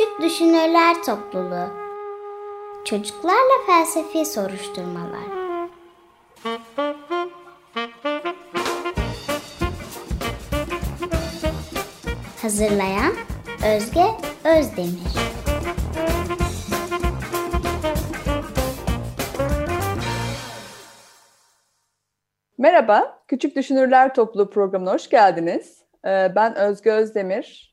Küçük Düşünürler Topluluğu. Çocuklarla Felsefi Soruşturmalar. Hazırlayan Özge Özdemir. Merhaba, Küçük Düşünürler Topluluğu programına hoş geldiniz. Ee, ben Özge Özdemir,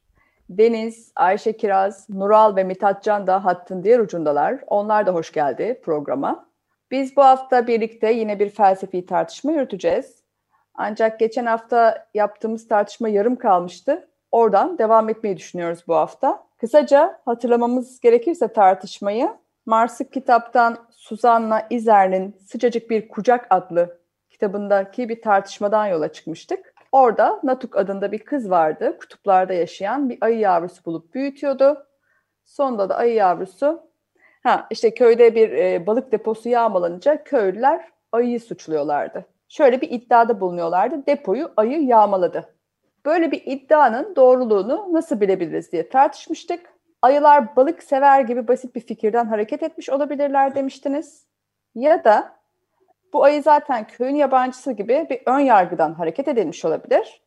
Deniz, Ayşe Kiraz, Nural ve Mithat Can da hattın diğer ucundalar. Onlar da hoş geldi programa. Biz bu hafta birlikte yine bir felsefi tartışma yürüteceğiz. Ancak geçen hafta yaptığımız tartışma yarım kalmıştı. Oradan devam etmeyi düşünüyoruz bu hafta. Kısaca hatırlamamız gerekirse tartışmayı Mars'ı kitaptan Suzanna İzer'in Sıcacık Bir Kucak adlı kitabındaki bir tartışmadan yola çıkmıştık. Orada Natuk adında bir kız vardı. Kutuplarda yaşayan bir ayı yavrusu bulup büyütüyordu. Sonunda da ayı yavrusu ha işte köyde bir e, balık deposu yağmalanınca köylüler ayıyı suçluyorlardı. Şöyle bir iddiada bulunuyorlardı. Depoyu ayı yağmaladı. Böyle bir iddianın doğruluğunu nasıl bilebiliriz diye tartışmıştık. Ayılar balık sever gibi basit bir fikirden hareket etmiş olabilirler demiştiniz. Ya da bu ayı zaten köyün yabancısı gibi bir ön yargıdan hareket edilmiş olabilir.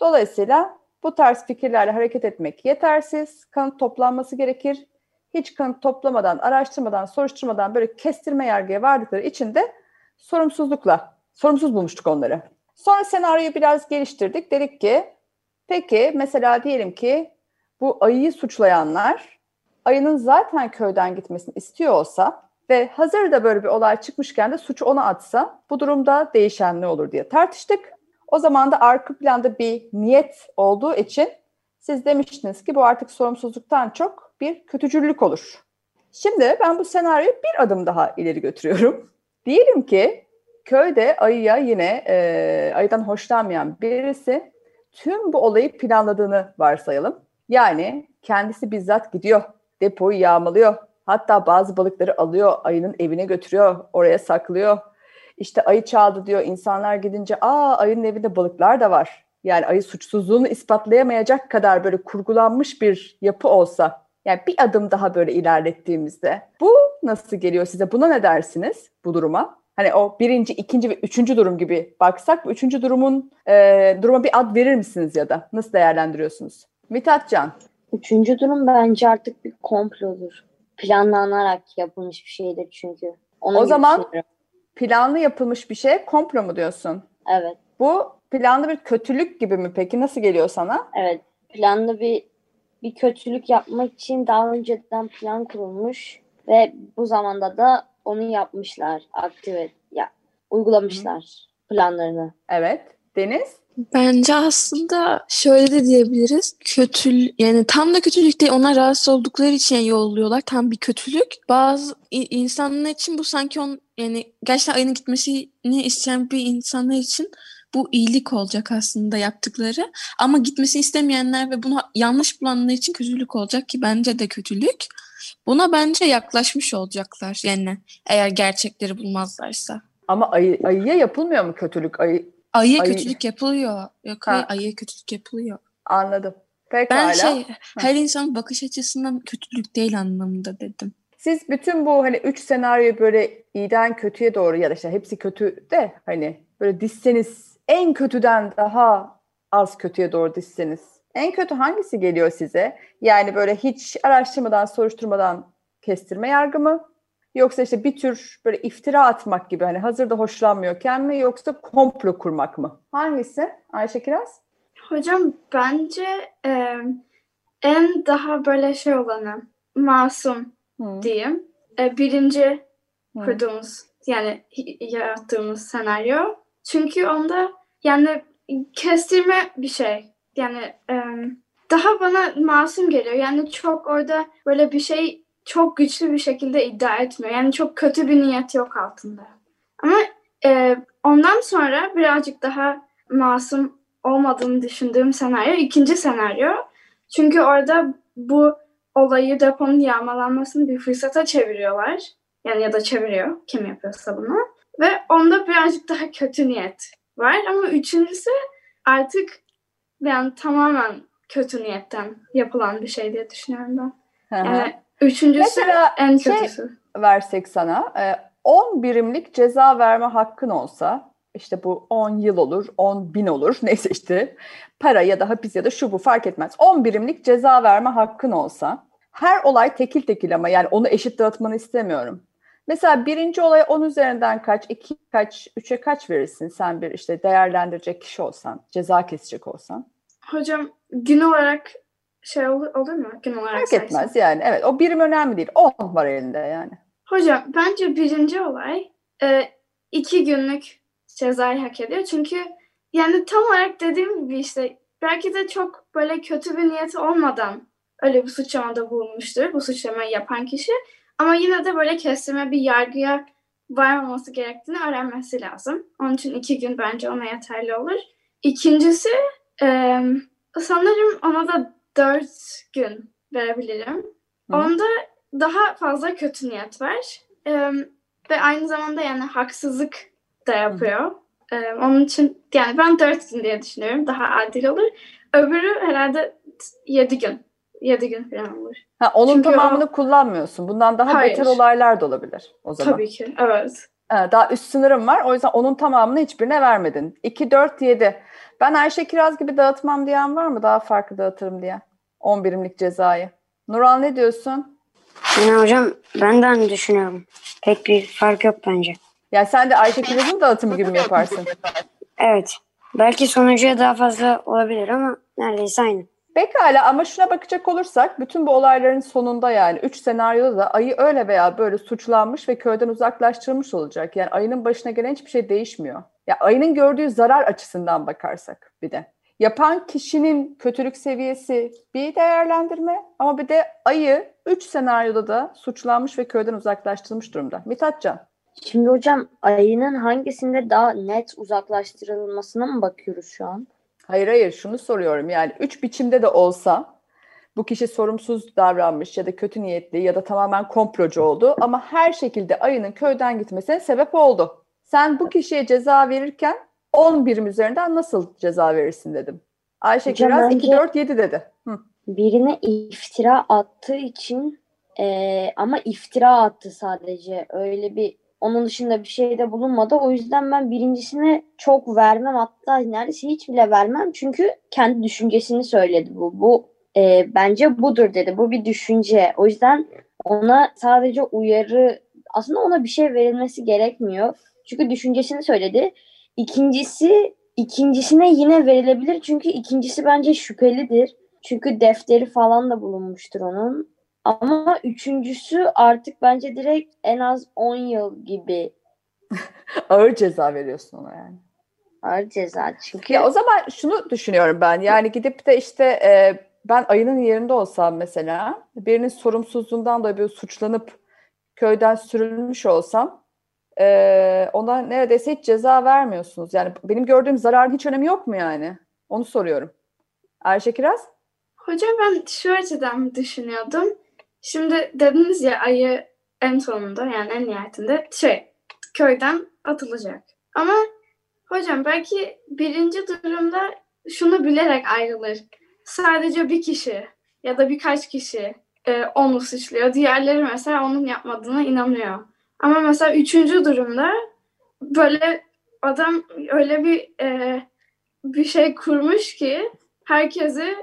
Dolayısıyla bu tarz fikirlerle hareket etmek yetersiz, kanıt toplanması gerekir. Hiç kanıt toplamadan, araştırmadan, soruşturmadan böyle kestirme yargıya vardıkları için de sorumsuzlukla, sorumsuz bulmuştuk onları. Sonra senaryoyu biraz geliştirdik. Dedik ki, peki mesela diyelim ki bu ayıyı suçlayanlar ayının zaten köyden gitmesini istiyor olsa ve hazır da böyle bir olay çıkmışken de suçu ona atsa bu durumda değişen ne olur diye tartıştık. O zaman da arka planda bir niyet olduğu için siz demiştiniz ki bu artık sorumsuzluktan çok bir kötücüllük olur. Şimdi ben bu senaryoyu bir adım daha ileri götürüyorum. Diyelim ki köyde ayıya yine e, ayıdan hoşlanmayan birisi tüm bu olayı planladığını varsayalım. Yani kendisi bizzat gidiyor, depoyu yağmalıyor, Hatta bazı balıkları alıyor, ayının evine götürüyor, oraya saklıyor. İşte ayı çaldı diyor. İnsanlar gidince aa ayının evinde balıklar da var. Yani ayı suçsuzluğunu ispatlayamayacak kadar böyle kurgulanmış bir yapı olsa yani bir adım daha böyle ilerlettiğimizde bu nasıl geliyor size? Buna ne dersiniz bu duruma? Hani o birinci, ikinci ve üçüncü durum gibi baksak üçüncü durumun e, duruma bir ad verir misiniz ya da nasıl değerlendiriyorsunuz? Mithat Can. Üçüncü durum bence artık bir komplodur planlanarak yapılmış bir şeydir çünkü. Onu o zaman planlı yapılmış bir şey komplo mu diyorsun? Evet. Bu planlı bir kötülük gibi mi peki? Nasıl geliyor sana? Evet. Planlı bir bir kötülük yapmak için daha önceden plan kurulmuş ve bu zamanda da onu yapmışlar, aktive ya uygulamışlar Hı. planlarını. Evet. Deniz? Bence aslında şöyle de diyebiliriz. Kötül yani tam da kötülük değil. Onlar rahatsız oldukları için yolluyorlar. Tam bir kötülük. Bazı insanlar için bu sanki on yani gerçekten ayının gitmesini isteyen bir insanlar için bu iyilik olacak aslında yaptıkları. Ama gitmesini istemeyenler ve bunu yanlış bulanlar için kötülük olacak ki bence de kötülük. Buna bence yaklaşmış olacaklar yani eğer gerçekleri bulmazlarsa. Ama ayı, ayıya yapılmıyor mu kötülük? Ayı, Ayıya Ayı... kötülük yapılıyor. Yok hayır, ayıya kötülük yapılıyor. Anladım. Pekala. Ben şey her insanın bakış açısından kötülük değil anlamında dedim. Siz bütün bu hani üç senaryo böyle iyiden kötüye doğru ya da işte hepsi kötü de hani böyle dizseniz en kötüden daha az kötüye doğru dizseniz en kötü hangisi geliyor size? Yani böyle hiç araştırmadan, soruşturmadan kestirme yargı mı? Yoksa işte bir tür böyle iftira atmak gibi hani hazırda hoşlanmıyorken mi yoksa komplo kurmak mı? Hangisi Ayşe Kiraz? Hocam bence e, en daha böyle şey olanı masum hmm. diyeyim. E, birinci hmm. kurduğumuz yani yarattığımız senaryo. Çünkü onda yani kestirme bir şey. Yani e, daha bana masum geliyor. Yani çok orada böyle bir şey çok güçlü bir şekilde iddia etmiyor. Yani çok kötü bir niyet yok altında. Ama e, ondan sonra birazcık daha masum olmadığını düşündüğüm senaryo ikinci senaryo. Çünkü orada bu olayı deponun yağmalanmasını bir fırsata çeviriyorlar. Yani ya da çeviriyor kim yapıyorsa bunu. Ve onda birazcık daha kötü niyet var. Ama üçüncüsü artık yani tamamen kötü niyetten yapılan bir şey diye düşünüyorum ben. Yani üçüncüsü Mesela en şey- kötüsü. versek sana e, 10 birimlik ceza verme hakkın olsa işte bu 10 yıl olur, 10 bin olur neyse işte para ya da hapis ya da şu bu fark etmez. 10 birimlik ceza verme hakkın olsa her olay tekil tekil ama yani onu eşit dağıtmanı istemiyorum. Mesela birinci olay 10 üzerinden kaç, iki kaç, üçe kaç verirsin sen bir işte değerlendirecek kişi olsan, ceza kesecek olsan. Hocam gün olarak şey olur, olur mu? Gün olarak Fark etmez yani evet o birim önemli değil. 10 var elinde yani. Hocam bence birinci olay e, iki günlük cezayı hak ediyor. Çünkü yani tam olarak dediğim gibi işte belki de çok böyle kötü bir niyeti olmadan öyle bir suçlamada bulunmuştur bu suçlamayı yapan kişi. Ama yine de böyle kestirme bir yargıya varmaması gerektiğini öğrenmesi lazım. Onun için iki gün bence ona yeterli olur. İkincisi e, sanırım ona da dört gün verebilirim. Hı. Onda daha fazla kötü niyet var. Ee, ve aynı zamanda yani haksızlık da yapıyor. Ee, onun için yani ben dört gün diye düşünüyorum. Daha adil olur. Öbürü herhalde yedi gün. Yedi gün falan olur. Ha, onun Çünkü o- tamamını kullanmıyorsun. Bundan daha Hayır. beter olaylar da olabilir o zaman. Tabii ki. Evet. Ha, daha üst sınırım var. O yüzden onun tamamını hiçbirine vermedin. 2, 4, 7. Ben Ayşe Kiraz gibi dağıtmam diyen var mı? Daha farklı dağıtırım diye. 10 birimlik cezayı. Nural ne diyorsun? Yani hocam ben de aynı düşünüyorum. Pek bir fark yok bence. Yani sen de Ayşe Kiraz'ın dağıtımı gibi mi yaparsın? Evet. Belki sonucuya daha fazla olabilir ama neredeyse aynı. Pekala ama şuna bakacak olursak bütün bu olayların sonunda yani 3 senaryoda da ayı öyle veya böyle suçlanmış ve köyden uzaklaştırılmış olacak. Yani ayının başına gelen hiçbir şey değişmiyor. Ya ayının gördüğü zarar açısından bakarsak bir de. Yapan kişinin kötülük seviyesi bir değerlendirme ama bir de ayı 3 senaryoda da suçlanmış ve köyden uzaklaştırılmış durumda. Mithatcan. Şimdi hocam ayının hangisinde daha net uzaklaştırılmasına mı bakıyoruz şu an? Hayır hayır şunu soruyorum yani üç biçimde de olsa bu kişi sorumsuz davranmış ya da kötü niyetli ya da tamamen komplocu oldu ama her şekilde ayının köyden gitmesine sebep oldu. Sen bu kişiye ceza verirken 10 birim üzerinden nasıl ceza verirsin dedim. Ayşe Hocam Kiraz bence- 2, 4, 7 dedi. Hı. Birine iftira attığı için eee, ama iftira attı sadece. Öyle bir onun dışında bir şey de bulunmadı. O yüzden ben birincisine çok vermem. Hatta neredeyse hiç bile vermem. Çünkü kendi düşüncesini söyledi bu. Bu eee, bence budur dedi. Bu bir düşünce. O yüzden ona sadece uyarı aslında ona bir şey verilmesi gerekmiyor. Çünkü düşüncesini söyledi. İkincisi ikincisine yine verilebilir. Çünkü ikincisi bence şüphelidir. Çünkü defteri falan da bulunmuştur onun. Ama üçüncüsü artık bence direkt en az 10 yıl gibi Ağır ceza veriyorsun ona yani. ağır ceza. Çünkü Ya o zaman şunu düşünüyorum ben. Yani gidip de işte e, ben ayının yerinde olsam mesela birinin sorumsuzluğundan dolayı böyle suçlanıp köyden sürülmüş olsam e, ona neredeyse hiç ceza vermiyorsunuz. Yani benim gördüğüm zararın hiç önemi yok mu yani? Onu soruyorum. Ayşe Kiraz? Hocam ben şu açıdan düşünüyordum. Şimdi dediniz ya ayı en sonunda yani en nihayetinde şey köyden atılacak. Ama hocam belki birinci durumda şunu bilerek ayrılır. Sadece bir kişi ya da birkaç kişi e, onu suçluyor. Diğerleri mesela onun yapmadığına inanıyor. Ama mesela üçüncü durumda böyle adam öyle bir e, bir şey kurmuş ki herkesi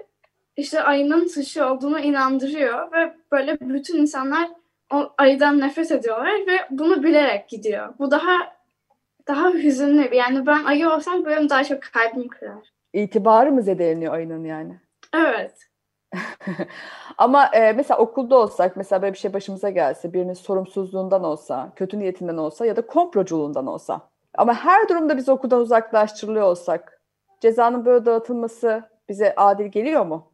işte ayının suçu olduğunu inandırıyor ve böyle bütün insanlar o ayıdan nefret ediyorlar ve bunu bilerek gidiyor. Bu daha daha hüzünlü. Yani ben ayı olsam benim daha çok kalbim kırar. İtibarı mı zedeleniyor ayının yani? Evet. Ama e, mesela okulda olsak, mesela böyle bir şey başımıza gelse, birinin sorumsuzluğundan olsa, kötü niyetinden olsa ya da komploculuğundan olsa. Ama her durumda biz okuldan uzaklaştırılıyor olsak, cezanın böyle dağıtılması bize adil geliyor mu?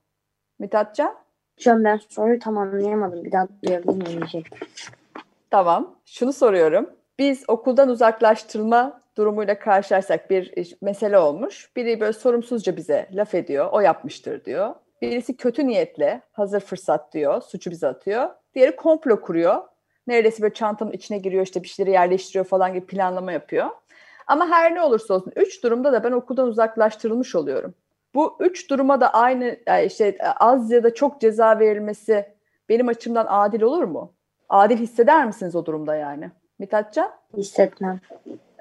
Mithatcan? hocam ben soruyu tam anlayamadım. Bir daha duyabilir miyim diyecek. Tamam. Şunu soruyorum. Biz okuldan uzaklaştırılma durumuyla karşılaşsak bir mesele olmuş. Biri böyle sorumsuzca bize laf ediyor. O yapmıştır diyor. Birisi kötü niyetle hazır fırsat diyor. Suçu bize atıyor. Diğeri komplo kuruyor. Neredeyse böyle çantanın içine giriyor işte bir şeyleri yerleştiriyor falan gibi planlama yapıyor. Ama her ne olursa olsun üç durumda da ben okuldan uzaklaştırılmış oluyorum. Bu üç duruma da aynı yani işte az ya da çok ceza verilmesi benim açımdan adil olur mu? Adil hisseder misiniz o durumda yani? Mithatcan? Hissetmem.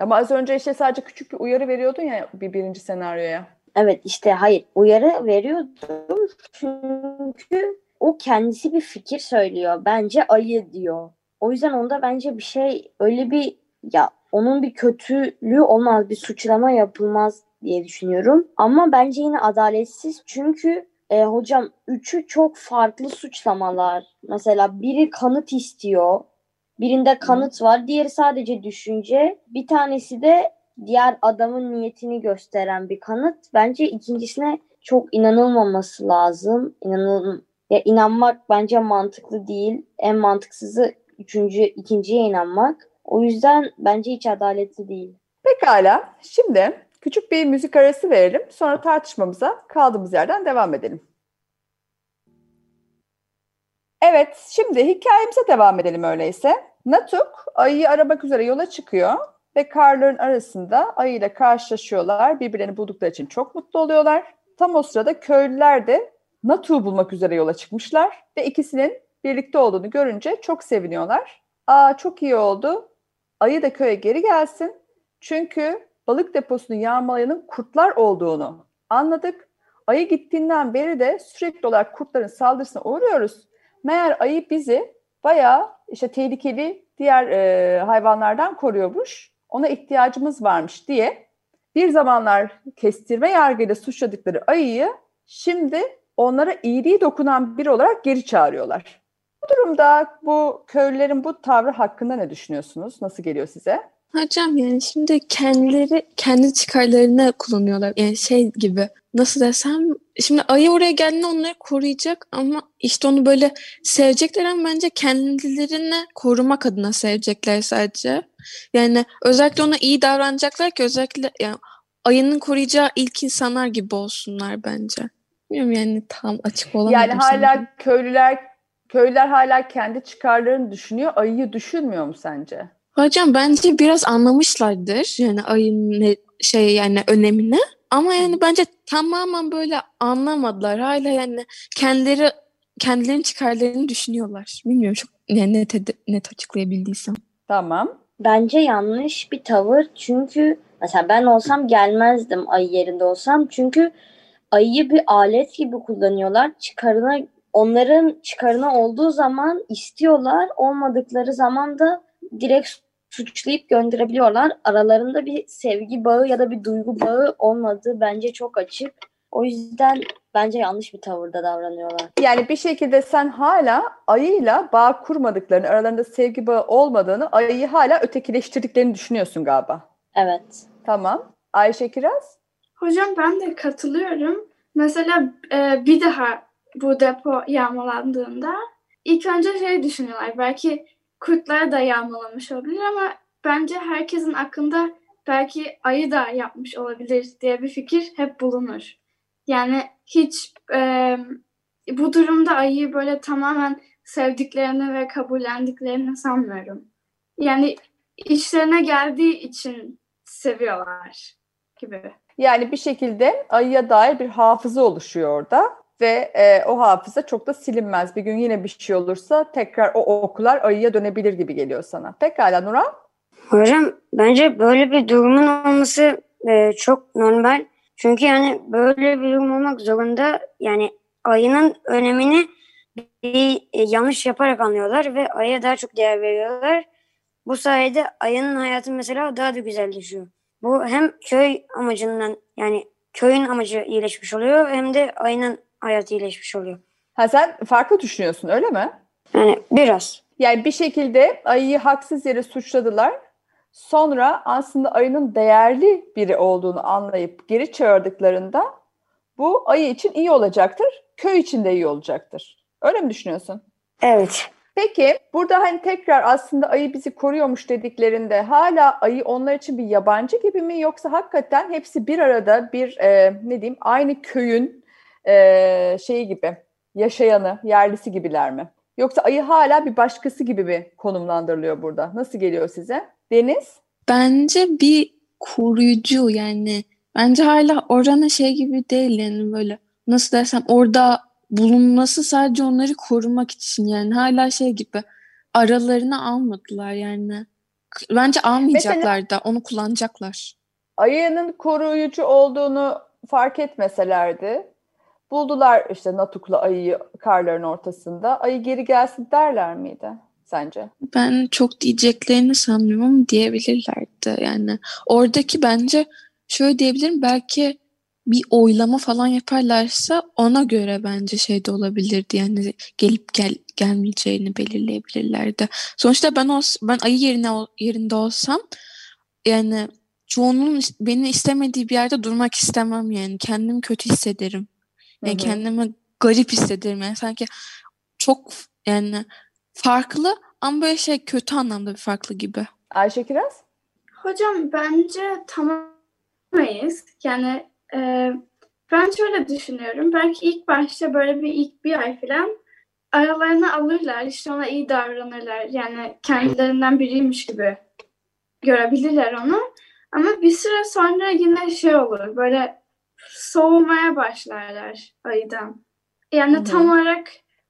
Ama az önce işte sadece küçük bir uyarı veriyordun ya bir birinci senaryoya. Evet işte hayır uyarı veriyordum çünkü o kendisi bir fikir söylüyor. Bence ayı diyor. O yüzden onda bence bir şey öyle bir ya onun bir kötülüğü olmaz, bir suçlama yapılmaz diye düşünüyorum. Ama bence yine adaletsiz çünkü e, hocam üçü çok farklı suçlamalar. Mesela biri kanıt istiyor. Birinde kanıt var. Diğeri sadece düşünce. Bir tanesi de diğer adamın niyetini gösteren bir kanıt. Bence ikincisine çok inanılmaması lazım. İnanıl ya inanmak bence mantıklı değil. En mantıksızı üçüncü, ikinciye inanmak. O yüzden bence hiç adaletli değil. Pekala. Şimdi küçük bir müzik arası verelim. Sonra tartışmamıza kaldığımız yerden devam edelim. Evet, şimdi hikayemize devam edelim öyleyse. Natuk ayıyı aramak üzere yola çıkıyor ve karların arasında ayıyla karşılaşıyorlar. Birbirlerini buldukları için çok mutlu oluyorlar. Tam o sırada köylüler de Natuk'u bulmak üzere yola çıkmışlar ve ikisinin birlikte olduğunu görünce çok seviniyorlar. Aa çok iyi oldu. Ayı da köye geri gelsin. Çünkü balık deposunu yağmalayanın kurtlar olduğunu anladık. Ayı gittiğinden beri de sürekli olarak kurtların saldırısına uğruyoruz. Meğer ayı bizi bayağı işte tehlikeli diğer e, hayvanlardan koruyormuş. Ona ihtiyacımız varmış diye bir zamanlar kestirme yargıyla suçladıkları ayıyı şimdi onlara iyiliği dokunan biri olarak geri çağırıyorlar. Bu durumda bu köylülerin bu tavrı hakkında ne düşünüyorsunuz? Nasıl geliyor size? Hocam yani şimdi kendileri kendi çıkarlarını kullanıyorlar. Yani şey gibi nasıl desem şimdi ayı oraya geldiğinde onları koruyacak ama işte onu böyle sevecekler ama bence kendilerini korumak adına sevecekler sadece. Yani özellikle ona iyi davranacaklar ki özellikle yani ayının koruyacağı ilk insanlar gibi olsunlar bence. Bilmiyorum yani tam açık olamadım. Yani hala sanırım. köylüler köylüler hala kendi çıkarlarını düşünüyor. Ayıyı düşünmüyor mu sence? Hocam bence biraz anlamışlardır yani ayın ne, şey yani önemini ama yani bence tamamen böyle anlamadılar. Hala yani kendileri kendilerinin çıkarlarını düşünüyorlar. Bilmiyorum çok yani net, net açıklayabildiysem. Tamam. Bence yanlış bir tavır çünkü mesela ben olsam gelmezdim ayı yerinde olsam çünkü ayıyı bir alet gibi kullanıyorlar. Çıkarına onların çıkarına olduğu zaman istiyorlar, olmadıkları zaman da direkt suçlayıp gönderebiliyorlar. Aralarında bir sevgi bağı ya da bir duygu bağı olmadığı bence çok açık. O yüzden bence yanlış bir tavırda davranıyorlar. Yani bir şekilde sen hala ayıyla bağ kurmadıklarını, aralarında sevgi bağı olmadığını, ayıyı hala ötekileştirdiklerini düşünüyorsun galiba. Evet. Tamam. Ayşe Kiraz? Hocam ben de katılıyorum. Mesela e, bir daha bu depo yağmalandığında ilk önce şey düşünüyorlar. Belki kurtlar da yağmalamış olabilir ama bence herkesin aklında belki ayı da yapmış olabilir diye bir fikir hep bulunur. Yani hiç e, bu durumda ayıyı böyle tamamen sevdiklerini ve kabullendiklerini sanmıyorum. Yani işlerine geldiği için seviyorlar gibi. Yani bir şekilde ayıya dair bir hafıza oluşuyor orada ve e, o hafıza çok da silinmez. Bir gün yine bir şey olursa tekrar o okular ayıya dönebilir gibi geliyor sana. Pekala Nuran? Hocam bence böyle bir durumun olması e, çok normal. Çünkü yani böyle bir durum olmak zorunda. Yani ayının önemini bir e, yanlış yaparak anlıyorlar ve ayıya daha çok değer veriyorlar. Bu sayede ayının hayatı mesela daha da güzelleşiyor. Bu hem köy amacından yani köyün amacı iyileşmiş oluyor hem de ayının hayatı iyileşmiş oluyor. Ha sen farklı düşünüyorsun öyle mi? Yani biraz. Yani bir şekilde ayıyı haksız yere suçladılar. Sonra aslında ayının değerli biri olduğunu anlayıp geri çağırdıklarında bu ayı için iyi olacaktır, köy için de iyi olacaktır. Öyle mi düşünüyorsun? Evet. Peki burada hani tekrar aslında ayı bizi koruyormuş dediklerinde hala ayı onlar için bir yabancı gibi mi yoksa hakikaten hepsi bir arada bir e, ne diyeyim aynı köyün e, şeyi gibi yaşayanı, yerlisi gibiler mi? Yoksa ayı hala bir başkası gibi mi konumlandırılıyor burada? Nasıl geliyor size? Deniz? Bence bir koruyucu yani. Bence hala oranın şey gibi değil yani böyle nasıl desem orada bulunması sadece onları korumak için yani hala şey gibi aralarına almadılar yani. Bence almayacaklar Mesela, da onu kullanacaklar. Ayının koruyucu olduğunu fark etmeselerdi buldular işte Natuk'la ayıyı karların ortasında. Ayı geri gelsin derler miydi sence? Ben çok diyeceklerini sanmıyorum diyebilirlerdi. Yani oradaki bence şöyle diyebilirim belki bir oylama falan yaparlarsa ona göre bence şey de olabilirdi. Yani gelip gel gelmeyeceğini belirleyebilirlerdi. Sonuçta ben ol, ben ayı yerine yerinde olsam yani çoğunun beni istemediği bir yerde durmak istemem yani. Kendimi kötü hissederim. Yani Hı-hı. kendimi garip hissederim yani sanki çok yani farklı ama böyle şey kötü anlamda bir farklı gibi. Ayşe Kiraz? Hocam bence tamamayız. Yani e, ben şöyle düşünüyorum. Belki ilk başta böyle bir ilk bir ay falan aralarına alırlar. işte ona iyi davranırlar. Yani kendilerinden biriymiş gibi görebilirler onu. Ama bir süre sonra yine şey olur. Böyle soğumaya başlarlar ayıdan. Yani Hı-hı. tam olarak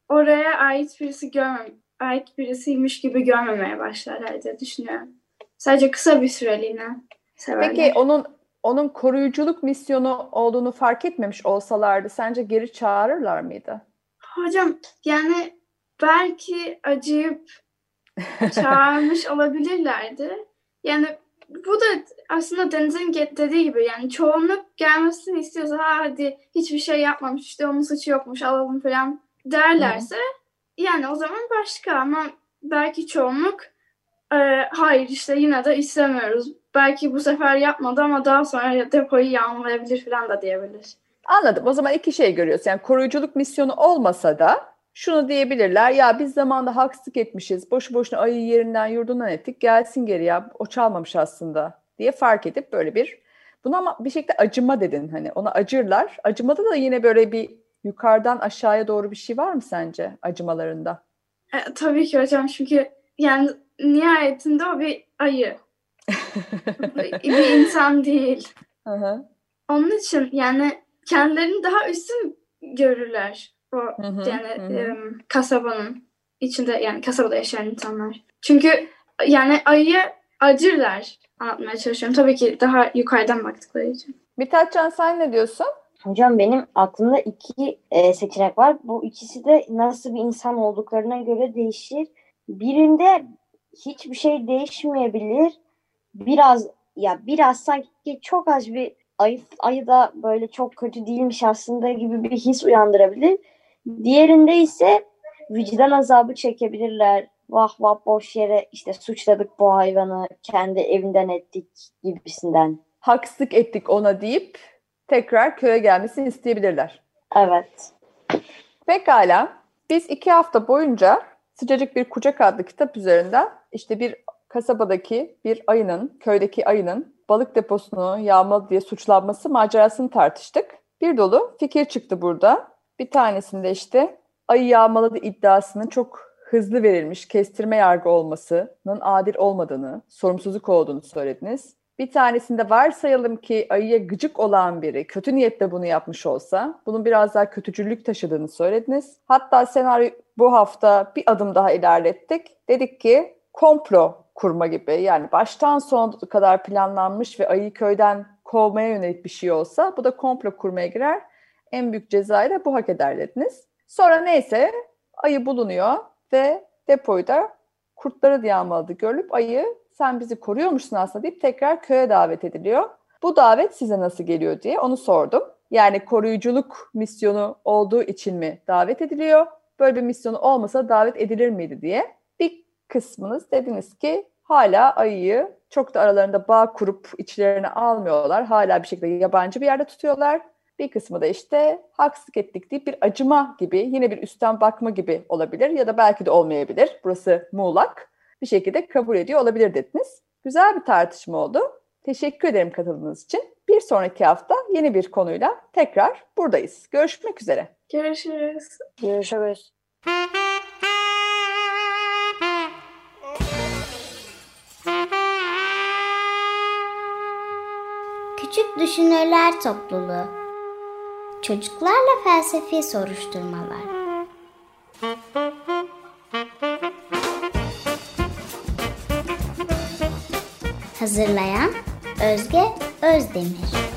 oraya ait birisi görmem, ait birisiymiş gibi görmemeye başlarlar diye düşünüyorum. Sadece kısa bir süreliğine severler. Peki onun onun koruyuculuk misyonu olduğunu fark etmemiş olsalardı sence geri çağırırlar mıydı? Hocam yani belki acıyıp çağırmış olabilirlerdi. Yani bu da aslında Deniz'in dediği gibi yani çoğunluk gelmesini istiyorsa ha hadi hiçbir şey yapmamış işte onun suçu yokmuş alalım falan derlerse Hı. yani o zaman başka ama belki çoğunluk e, hayır işte yine de istemiyoruz. Belki bu sefer yapmadı ama daha sonra depoyu yağmalayabilir falan da diyebilir. Anladım. O zaman iki şey görüyoruz. Yani koruyuculuk misyonu olmasa da şunu diyebilirler. Ya biz zamanda haksızlık etmişiz. Boşu boşuna ayı yerinden yurdundan ettik. Gelsin geri ya. O çalmamış aslında diye fark edip böyle bir bunu ama bir şekilde acıma dedin hani ona acırlar. Acımada da yine böyle bir yukarıdan aşağıya doğru bir şey var mı sence acımalarında? E, tabii ki hocam çünkü yani nihayetinde o bir ayı. bir insan değil. Hı hı. Onun için yani kendilerini daha üstün görürler. O hı hı, yani hı. E, kasabanın içinde yani kasabada yaşayan insanlar. Çünkü yani ayı acırlar anlatmaya çalışıyorum. Tabii ki daha yukarıdan baktıkları için. Mithatcan sen ne diyorsun? Hocam benim aklımda iki e, seçenek var. Bu ikisi de nasıl bir insan olduklarına göre değişir. Birinde hiçbir şey değişmeyebilir. Biraz ya biraz sanki çok az bir ayı, ayı da böyle çok kötü değilmiş aslında gibi bir his uyandırabilir. Diğerinde ise vicdan azabı çekebilirler. Vah vah boş yere işte suçladık bu hayvanı, kendi evinden ettik gibisinden. Haksızlık ettik ona deyip tekrar köye gelmesini isteyebilirler. Evet. Pekala. Biz iki hafta boyunca Sıcacık Bir Kucak adlı kitap üzerinden işte bir kasabadaki bir ayının, köydeki ayının balık deposunu yağmalı diye suçlanması macerasını tartıştık. Bir dolu fikir çıktı burada. Bir tanesinde işte ayı yağmaladı iddiasının çok hızlı verilmiş kestirme yargı olmasının adil olmadığını, sorumsuzluk olduğunu söylediniz. Bir tanesinde varsayalım ki ayıya gıcık olan biri kötü niyetle bunu yapmış olsa bunun biraz daha kötücüllük taşıdığını söylediniz. Hatta senaryo bu hafta bir adım daha ilerlettik. Dedik ki komplo kurma gibi yani baştan sona kadar planlanmış ve ayıyı köyden kovmaya yönelik bir şey olsa bu da komplo kurmaya girer. En büyük cezayı da bu hak eder dediniz. Sonra neyse ayı bulunuyor ve depoyu da kurtları diye almalı görülüp ayı sen bizi koruyormuşsun aslında deyip tekrar köye davet ediliyor. Bu davet size nasıl geliyor diye onu sordum. Yani koruyuculuk misyonu olduğu için mi davet ediliyor? Böyle bir misyonu olmasa davet edilir miydi diye. Bir kısmınız dediniz ki hala ayıyı çok da aralarında bağ kurup içlerine almıyorlar. Hala bir şekilde yabancı bir yerde tutuyorlar. Bir kısmı da işte haksızlık ettik deyip bir acıma gibi yine bir üstten bakma gibi olabilir ya da belki de olmayabilir. Burası muğlak bir şekilde kabul ediyor olabilir dediniz. Güzel bir tartışma oldu. Teşekkür ederim katıldığınız için. Bir sonraki hafta yeni bir konuyla tekrar buradayız. Görüşmek üzere. Görüşürüz. Görüşürüz. Küçük Düşünürler Topluluğu Çocuklarla felsefi soruşturmalar. Hazırlayan Özge Özdemir